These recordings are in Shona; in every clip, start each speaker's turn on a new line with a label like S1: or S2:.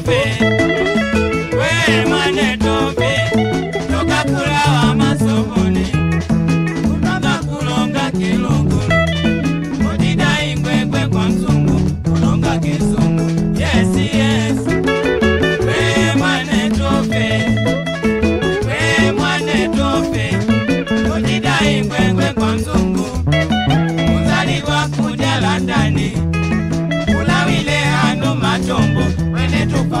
S1: Where am I?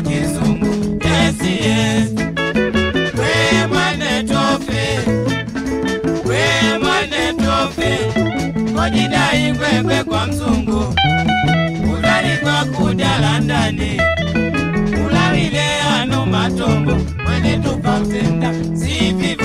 S1: kizungu esiye wemanetofe wemanetofe kodidaingwekwe kwa mzungu kulalikwa kudala ndani kulalile ano matombo wenetupa kutenda sivi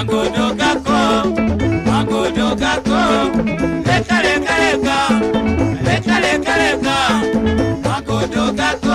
S2: magodo gakọ magodo gakọ lekaleka leka lekaleka leka magodo gakọ.